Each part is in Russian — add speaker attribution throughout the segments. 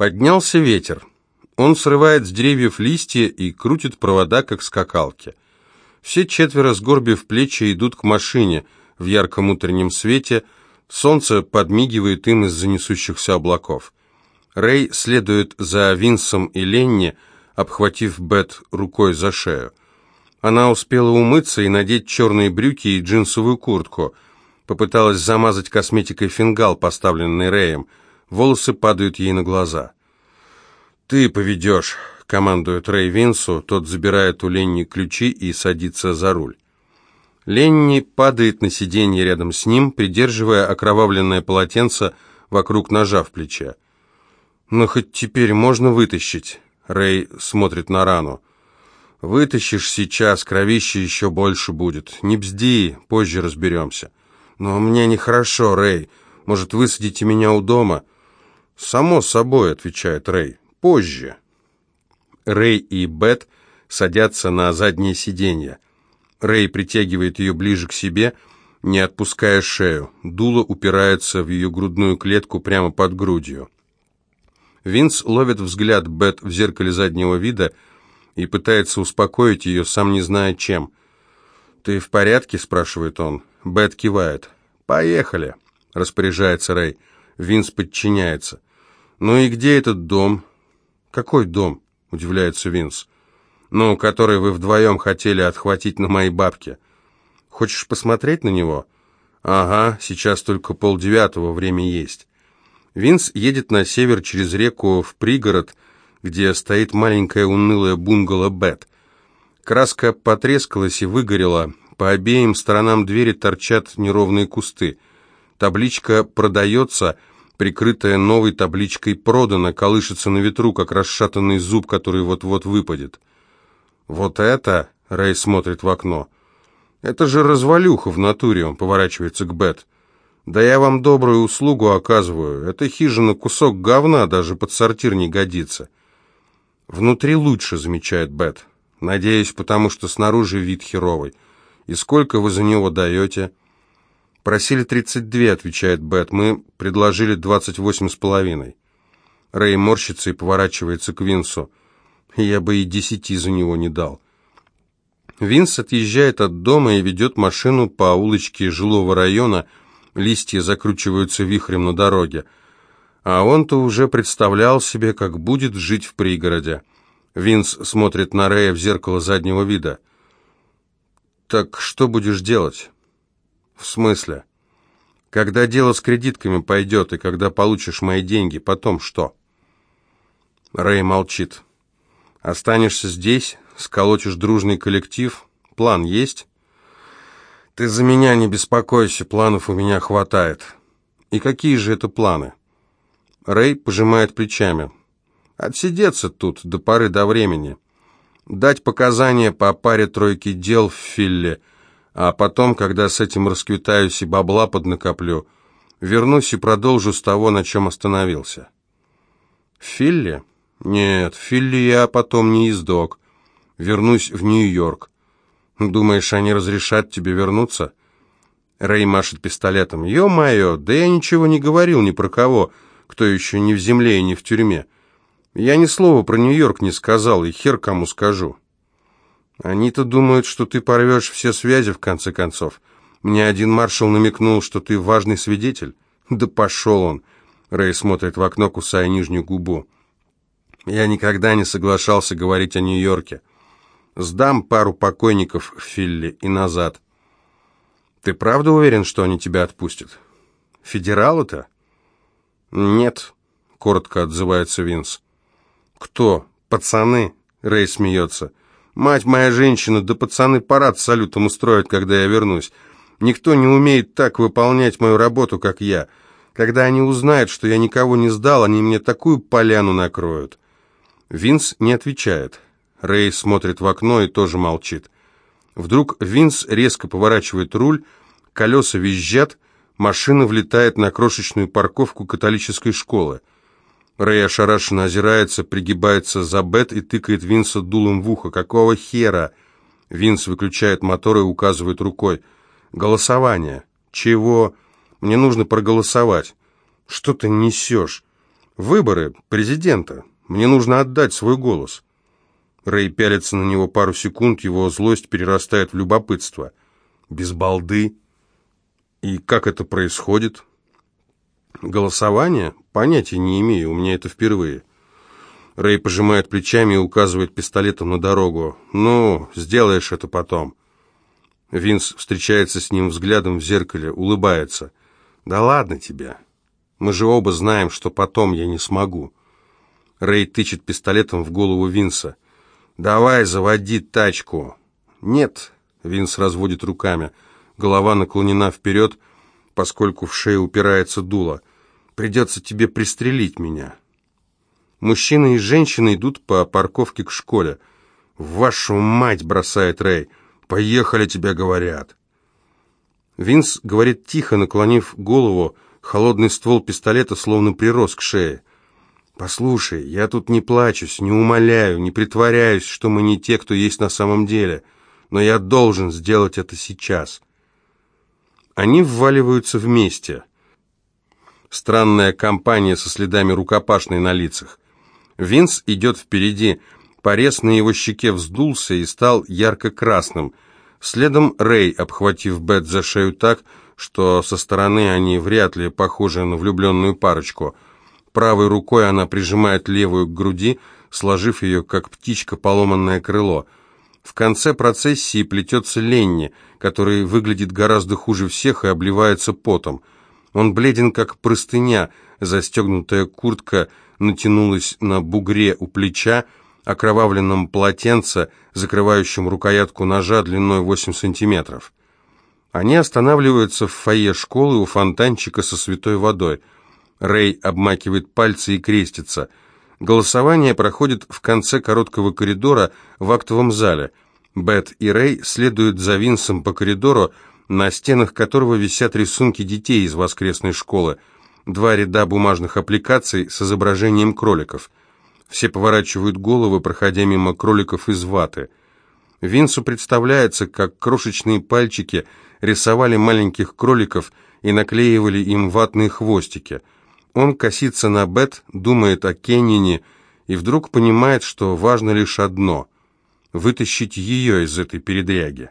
Speaker 1: Поднялся ветер. Он срывает с деревьев листья и крутит провода, как скакалки. Все четверо, сгорбив плечи, идут к машине в ярком утреннем свете. Солнце подмигивает им из-за несущихся облаков. Рэй следует за Винсом и Ленни, обхватив Бет рукой за шею. Она успела умыться и надеть черные брюки и джинсовую куртку. Попыталась замазать косметикой фингал, поставленный Рэем. Волосы падают ей на глаза. «Ты поведешь», — командует Рэй Винсу, тот забирает у Ленни ключи и садится за руль. Ленни падает на сиденье рядом с ним, придерживая окровавленное полотенце вокруг ножа в плече. «Ну, хоть теперь можно вытащить?» Рэй смотрит на рану. «Вытащишь сейчас, кровище еще больше будет. Не бзди, позже разберемся». «Но мне нехорошо, Рэй. Может, высадите меня у дома?» «Само собой», — отвечает Рэй позже. Рэй и Бет садятся на заднее сиденье. Рэй притягивает ее ближе к себе, не отпуская шею. Дуло упирается в ее грудную клетку прямо под грудью. Винс ловит взгляд Бет в зеркале заднего вида и пытается успокоить ее, сам не зная чем. «Ты в порядке?» – спрашивает он. Бет кивает. «Поехали», – распоряжается Рэй. Винс подчиняется. «Ну и где этот дом?» «Какой дом?» – удивляется Винс. «Ну, который вы вдвоем хотели отхватить на мои бабки. Хочешь посмотреть на него?» «Ага, сейчас только полдевятого, время есть». Винс едет на север через реку в пригород, где стоит маленькая унылая бунгало Бет. Краска потрескалась и выгорела, по обеим сторонам двери торчат неровные кусты. Табличка «Продается» прикрытая новой табличкой «Продано», колышется на ветру, как расшатанный зуб, который вот-вот выпадет. «Вот это...» — Рэй смотрит в окно. «Это же развалюха в натуре», — он поворачивается к Бет. «Да я вам добрую услугу оказываю. Эта хижина кусок говна, даже под сортир не годится». «Внутри лучше», — замечает Бет. «Надеюсь, потому что снаружи вид херовый. И сколько вы за него даете?» «Просили 32», — отвечает Бет. «Мы предложили 28 с половиной». Рэй морщится и поворачивается к Винсу. «Я бы и десяти за него не дал». Винс отъезжает от дома и ведет машину по улочке жилого района. Листья закручиваются вихрем на дороге. А он-то уже представлял себе, как будет жить в пригороде. Винс смотрит на Рэя в зеркало заднего вида. «Так что будешь делать?» «В смысле?» «Когда дело с кредитками пойдет, и когда получишь мои деньги, потом что?» Рэй молчит. «Останешься здесь, сколотишь дружный коллектив, план есть?» «Ты за меня не беспокойся, планов у меня хватает». «И какие же это планы?» Рэй пожимает плечами. «Отсидеться тут до поры до времени. Дать показания по паре тройки дел в Филле, а потом, когда с этим расквитаюсь и бабла поднакоплю, вернусь и продолжу с того, на чем остановился. Филли? Нет, Филли я потом не издок. Вернусь в Нью-Йорк. Думаешь, они разрешат тебе вернуться? Рэй машет пистолетом. Ё-моё, да я ничего не говорил ни про кого, кто еще не в земле и не в тюрьме. Я ни слова про Нью-Йорк не сказал, и хер кому скажу. Они-то думают, что ты порвешь все связи, в конце концов. Мне один маршал намекнул, что ты важный свидетель. Да пошел он. Рэй смотрит в окно, кусая нижнюю губу. Я никогда не соглашался говорить о Нью-Йорке. Сдам пару покойников в Филли и назад. Ты правда уверен, что они тебя отпустят? Федералы-то? Нет, коротко отзывается Винс. Кто? Пацаны? Рэй смеется. Мать моя женщина, да пацаны парад с салютом устроят, когда я вернусь. Никто не умеет так выполнять мою работу, как я. Когда они узнают, что я никого не сдал, они мне такую поляну накроют». Винс не отвечает. Рэй смотрит в окно и тоже молчит. Вдруг Винс резко поворачивает руль, колеса визжат, машина влетает на крошечную парковку католической школы. Рэй ошарашенно озирается, пригибается за Бет и тыкает Винса дулом в ухо. «Какого хера?» Винс выключает мотор и указывает рукой. «Голосование». «Чего?» «Мне нужно проголосовать». «Что ты несешь?» «Выборы. Президента. Мне нужно отдать свой голос». Рэй пялится на него пару секунд, его злость перерастает в любопытство. «Без балды?» «И как это происходит?» «Голосование? Понятия не имею, у меня это впервые». Рэй пожимает плечами и указывает пистолетом на дорогу. «Ну, сделаешь это потом». Винс встречается с ним взглядом в зеркале, улыбается. «Да ладно тебе. Мы же оба знаем, что потом я не смогу». Рэй тычет пистолетом в голову Винса. «Давай, заводи тачку». «Нет», — Винс разводит руками. Голова наклонена вперед, поскольку в шею упирается дуло. «Придется тебе пристрелить меня». Мужчина и женщина идут по парковке к школе. «Вашу мать!» — бросает Рэй. «Поехали, тебя говорят!» Винс говорит тихо, наклонив голову, холодный ствол пистолета словно прирос к шее. «Послушай, я тут не плачусь, не умоляю, не притворяюсь, что мы не те, кто есть на самом деле, но я должен сделать это сейчас». Они вваливаются вместе. Странная компания со следами рукопашной на лицах. Винс идет впереди. Порез на его щеке вздулся и стал ярко-красным. Следом Рэй, обхватив Бет за шею так, что со стороны они вряд ли похожи на влюбленную парочку. Правой рукой она прижимает левую к груди, сложив ее, как птичка, поломанное крыло. В конце процессии плетется Ленни, который выглядит гораздо хуже всех и обливается потом. Он бледен, как простыня, застегнутая куртка натянулась на бугре у плеча, окровавленном полотенце, закрывающем рукоятку ножа длиной 8 сантиметров. Они останавливаются в фойе школы у фонтанчика со святой водой. Рэй обмакивает пальцы и крестится. Голосование проходит в конце короткого коридора в актовом зале. Бет и Рэй следуют за Винсом по коридору, на стенах которого висят рисунки детей из воскресной школы – два ряда бумажных аппликаций с изображением кроликов. Все поворачивают головы, проходя мимо кроликов из ваты. Винсу представляется, как крошечные пальчики рисовали маленьких кроликов и наклеивали им ватные хвостики. Он косится на Бет, думает о Кеннине и вдруг понимает, что важно лишь одно — вытащить ее из этой передряги.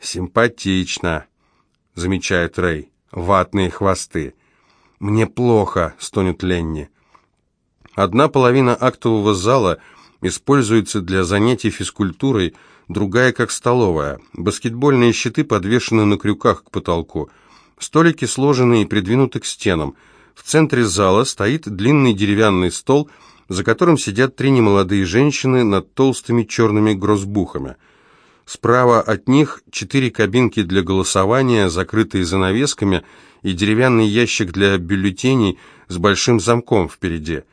Speaker 1: «Симпатично», — замечает Рэй, — «ватные хвосты». «Мне плохо», — стонет Ленни. Одна половина актового зала используется для занятий физкультурой, другая как столовая. Баскетбольные щиты подвешены на крюках к потолку. Столики сложены и придвинуты к стенам. В центре зала стоит длинный деревянный стол, за которым сидят три немолодые женщины над толстыми черными грозбухами. Справа от них четыре кабинки для голосования, закрытые занавесками, и деревянный ящик для бюллетеней с большим замком впереди.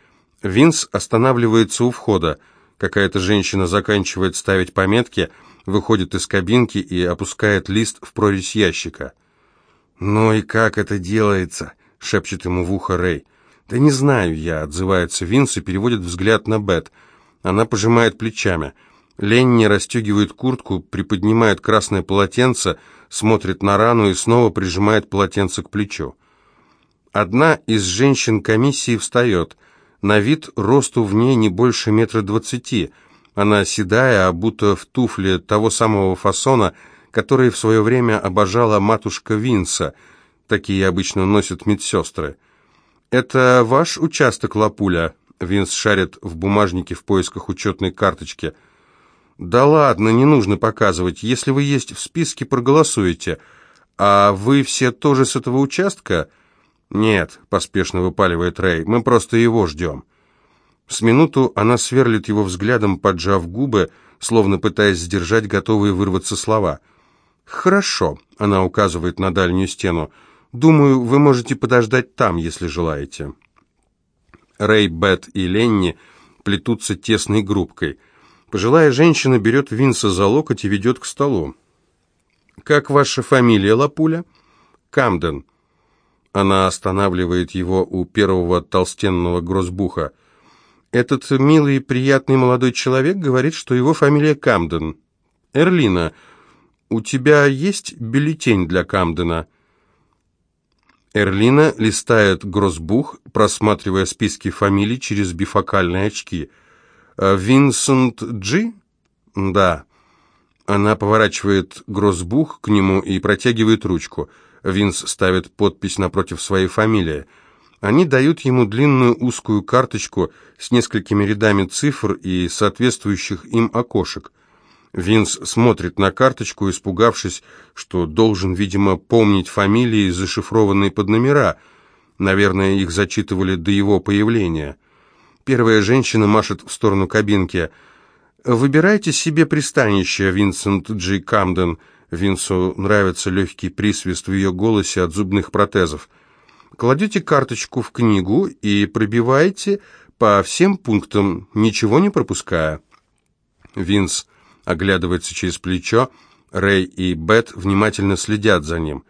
Speaker 1: Винс останавливается у входа. Какая-то женщина заканчивает ставить пометки, выходит из кабинки и опускает лист в прорезь ящика. «Ну и как это делается?» — шепчет ему в ухо Рэй. «Да не знаю я», — отзывается Винс и переводит взгляд на Бет. Она пожимает плечами. Ленни расстегивает куртку, приподнимает красное полотенце, смотрит на рану и снова прижимает полотенце к плечу. Одна из женщин комиссии встает. На вид росту в ней не больше метра двадцати. Она седая, обута в туфли того самого фасона, который в свое время обожала матушка Винса. Такие обычно носят медсестры. «Это ваш участок, Лапуля?» Винс шарит в бумажнике в поисках учетной карточки – «Да ладно, не нужно показывать. Если вы есть в списке, проголосуете. А вы все тоже с этого участка?» «Нет», — поспешно выпаливает Рэй, — «мы просто его ждем». С минуту она сверлит его взглядом, поджав губы, словно пытаясь сдержать готовые вырваться слова. «Хорошо», — она указывает на дальнюю стену. «Думаю, вы можете подождать там, если желаете». Рэй, Бет и Ленни плетутся тесной группкой. Пожилая женщина берет Винса за локоть и ведет к столу. «Как ваша фамилия, Лапуля?» «Камден». Она останавливает его у первого толстенного грозбуха. «Этот милый и приятный молодой человек говорит, что его фамилия Камден. Эрлина, у тебя есть бюллетень для Камдена?» Эрлина листает грозбух, просматривая списки фамилий через бифокальные очки. «Э, «Винсент Джи?» «Да». Она поворачивает грозбух к нему и протягивает ручку. Винс ставит подпись напротив своей фамилии. Они дают ему длинную узкую карточку с несколькими рядами цифр и соответствующих им окошек. Винс смотрит на карточку, испугавшись, что должен, видимо, помнить фамилии, зашифрованные под номера. Наверное, их зачитывали до его появления. Первая женщина машет в сторону кабинки. «Выбирайте себе пристанище, Винсент Джи Камден». Винсу нравится легкий присвист в ее голосе от зубных протезов. Кладете карточку в книгу и пробиваете по всем пунктам, ничего не пропуская. Винс оглядывается через плечо, Рэй и Бет внимательно следят за ним.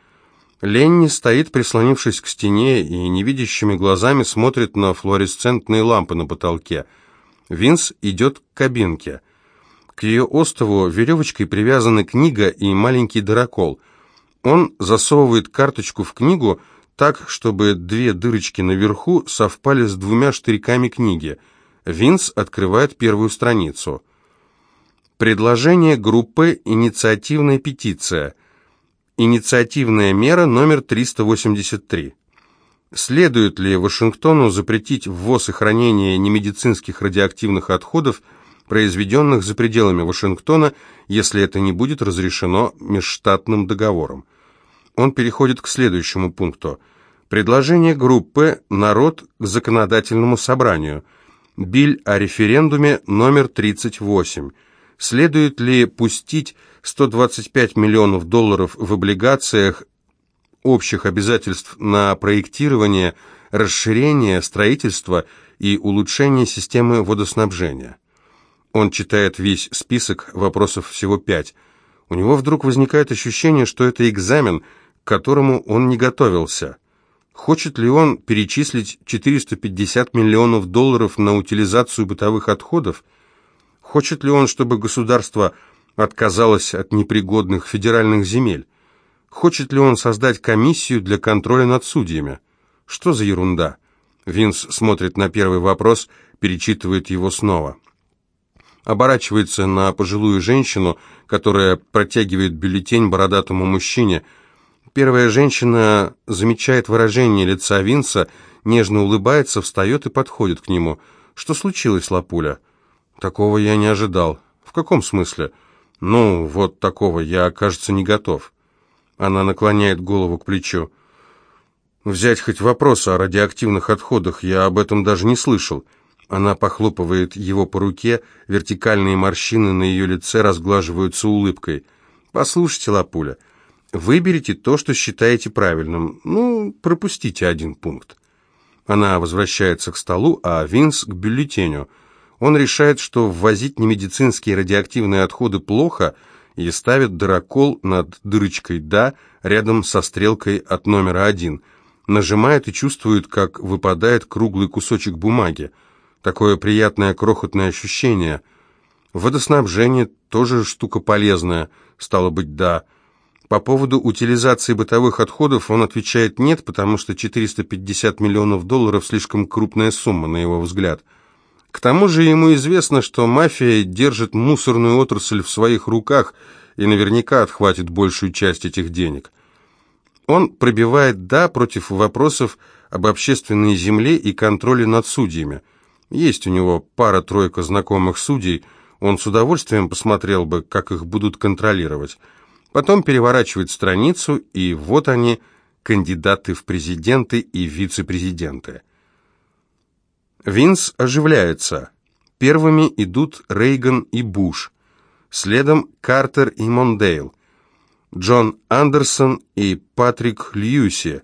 Speaker 1: Ленни стоит, прислонившись к стене, и невидящими глазами смотрит на флуоресцентные лампы на потолке. Винс идет к кабинке. К ее остову веревочкой привязаны книга и маленький дырокол. Он засовывает карточку в книгу так, чтобы две дырочки наверху совпали с двумя штырьками книги. Винс открывает первую страницу. Предложение группы «Инициативная петиция». Инициативная мера номер 383. Следует ли Вашингтону запретить ввоз и хранение немедицинских радиоактивных отходов, произведенных за пределами Вашингтона, если это не будет разрешено межштатным договором? Он переходит к следующему пункту. Предложение группы «Народ к законодательному собранию». Биль о референдуме номер 38 следует ли пустить 125 миллионов долларов в облигациях общих обязательств на проектирование, расширение, строительство и улучшение системы водоснабжения. Он читает весь список, вопросов всего пять. У него вдруг возникает ощущение, что это экзамен, к которому он не готовился. Хочет ли он перечислить 450 миллионов долларов на утилизацию бытовых отходов – Хочет ли он, чтобы государство отказалось от непригодных федеральных земель? Хочет ли он создать комиссию для контроля над судьями? Что за ерунда? Винс смотрит на первый вопрос, перечитывает его снова. Оборачивается на пожилую женщину, которая протягивает бюллетень бородатому мужчине. Первая женщина замечает выражение лица Винса, нежно улыбается, встает и подходит к нему. «Что случилось, Лапуля?» Такого я не ожидал. В каком смысле? Ну, вот такого я, кажется, не готов. Она наклоняет голову к плечу. Взять хоть вопрос о радиоактивных отходах, я об этом даже не слышал. Она похлопывает его по руке, вертикальные морщины на ее лице разглаживаются улыбкой. «Послушайте, Лапуля, выберите то, что считаете правильным. Ну, пропустите один пункт». Она возвращается к столу, а Винс к бюллетеню – он решает, что ввозить немедицинские радиоактивные отходы плохо, и ставит дырокол над дырочкой «да» рядом со стрелкой от номера один. Нажимает и чувствует, как выпадает круглый кусочек бумаги. Такое приятное крохотное ощущение. Водоснабжение тоже штука полезная, стало быть, да. По поводу утилизации бытовых отходов он отвечает «нет», потому что 450 миллионов долларов слишком крупная сумма, на его взгляд – к тому же ему известно, что мафия держит мусорную отрасль в своих руках и наверняка отхватит большую часть этих денег. Он пробивает «да» против вопросов об общественной земле и контроле над судьями. Есть у него пара-тройка знакомых судей, он с удовольствием посмотрел бы, как их будут контролировать. Потом переворачивает страницу, и вот они, кандидаты в президенты и вице-президенты. Винс оживляется. Первыми идут Рейган и Буш. Следом Картер и Мондейл. Джон Андерсон и Патрик Льюси.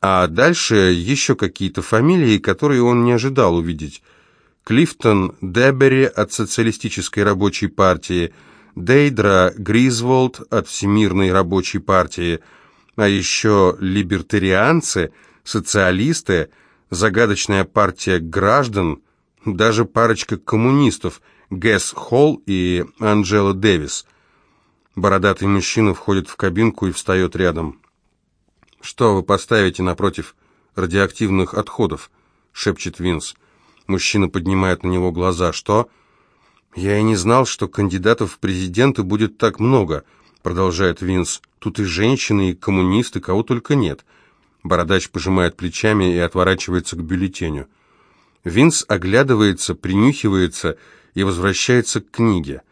Speaker 1: А дальше еще какие-то фамилии, которые он не ожидал увидеть. Клифтон Дебери от Социалистической рабочей партии, Дейдра Гризволд от Всемирной рабочей партии, а еще либертарианцы, социалисты – загадочная партия граждан, даже парочка коммунистов, Гэс Холл и Анджела Дэвис. Бородатый мужчина входит в кабинку и встает рядом. «Что вы поставите напротив радиоактивных отходов?» — шепчет Винс. Мужчина поднимает на него глаза. «Что?» «Я и не знал, что кандидатов в президенты будет так много», — продолжает Винс. «Тут и женщины, и коммунисты, кого только нет». Бородач пожимает плечами и отворачивается к бюллетеню. Винс оглядывается, принюхивается и возвращается к книге.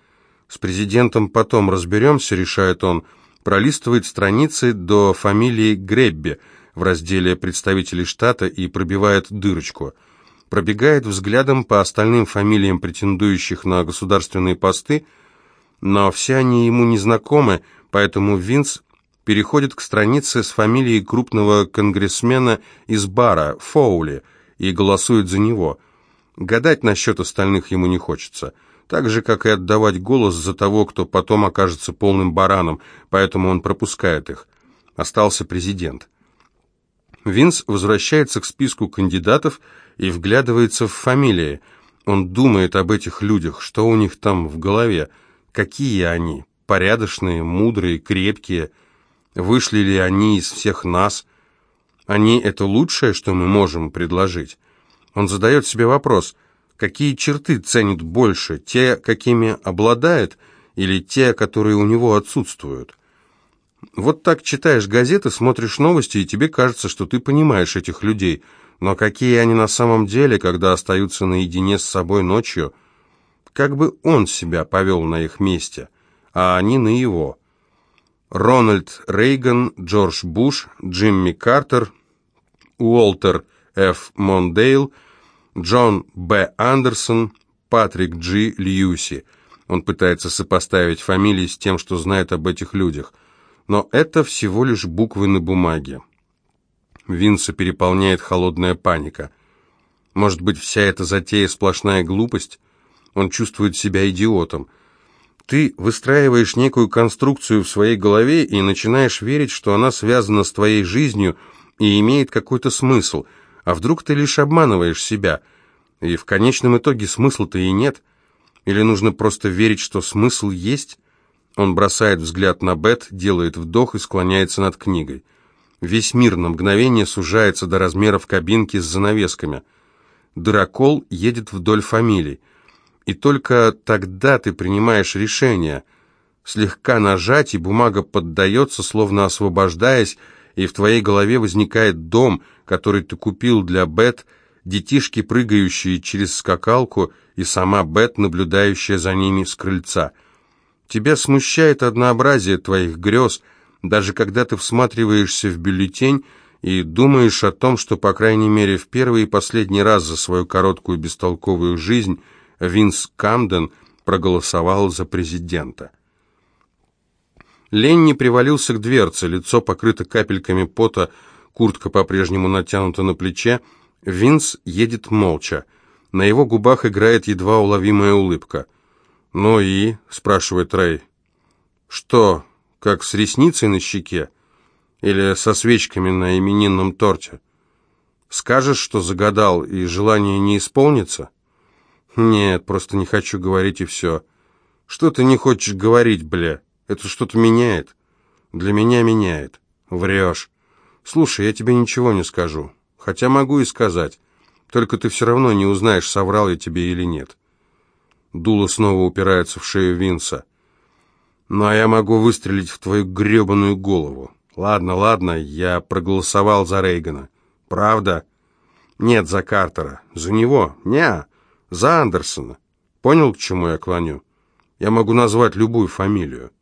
Speaker 1: «С президентом потом разберемся», — решает он, пролистывает страницы до фамилии Гребби в разделе «Представители штата» и пробивает дырочку. Пробегает взглядом по остальным фамилиям претендующих на государственные посты, но все они ему не знакомы, поэтому Винс переходит к странице с фамилией крупного конгрессмена из бара, Фоули, и голосует за него. Гадать насчет остальных ему не хочется. Так же, как и отдавать голос за того, кто потом окажется полным бараном, поэтому он пропускает их. Остался президент. Винс возвращается к списку кандидатов и вглядывается в фамилии. Он думает об этих людях, что у них там в голове, какие они, порядочные, мудрые, крепкие – Вышли ли они из всех нас? Они — это лучшее, что мы можем предложить. Он задает себе вопрос, какие черты ценит больше, те, какими обладает, или те, которые у него отсутствуют? Вот так читаешь газеты, смотришь новости, и тебе кажется, что ты понимаешь этих людей. Но какие они на самом деле, когда остаются наедине с собой ночью? Как бы он себя повел на их месте, а они на его? Рональд Рейган, Джордж Буш, Джимми Картер, Уолтер Ф. Мондейл, Джон Б. Андерсон, Патрик Джи Льюси. Он пытается сопоставить фамилии с тем, что знает об этих людях. Но это всего лишь буквы на бумаге. Винса переполняет холодная паника. Может быть, вся эта затея сплошная глупость? Он чувствует себя идиотом. Ты выстраиваешь некую конструкцию в своей голове и начинаешь верить, что она связана с твоей жизнью и имеет какой-то смысл, а вдруг ты лишь обманываешь себя, и в конечном итоге смысла-то и нет. Или нужно просто верить, что смысл есть? Он бросает взгляд на Бет, делает вдох и склоняется над книгой. Весь мир на мгновение сужается до размеров кабинки с занавесками. Дырокол едет вдоль фамилий. И только тогда ты принимаешь решение. Слегка нажать, и бумага поддается, словно освобождаясь, и в твоей голове возникает дом, который ты купил для Бет, детишки, прыгающие через скакалку, и сама Бет, наблюдающая за ними с крыльца. Тебя смущает однообразие твоих грез, даже когда ты всматриваешься в бюллетень и думаешь о том, что, по крайней мере, в первый и последний раз за свою короткую бестолковую жизнь – Винс Камден проголосовал за президента. Ленни привалился к дверце, лицо покрыто капельками пота, куртка по-прежнему натянута на плече. Винс едет молча. На его губах играет едва уловимая улыбка. «Ну и?» — спрашивает Рэй. «Что, как с ресницей на щеке? Или со свечками на именинном торте? Скажешь, что загадал, и желание не исполнится?» «Нет, просто не хочу говорить и все». «Что ты не хочешь говорить, бля? Это что-то меняет?» «Для меня меняет». «Врешь». «Слушай, я тебе ничего не скажу. Хотя могу и сказать. Только ты все равно не узнаешь, соврал я тебе или нет». Дуло снова упирается в шею Винса. «Ну, а я могу выстрелить в твою гребаную голову. Ладно, ладно, я проголосовал за Рейгана. Правда?» «Нет, за Картера. За него? Неа. За Андерсона. Понял, к чему я клоню? Я могу назвать любую фамилию.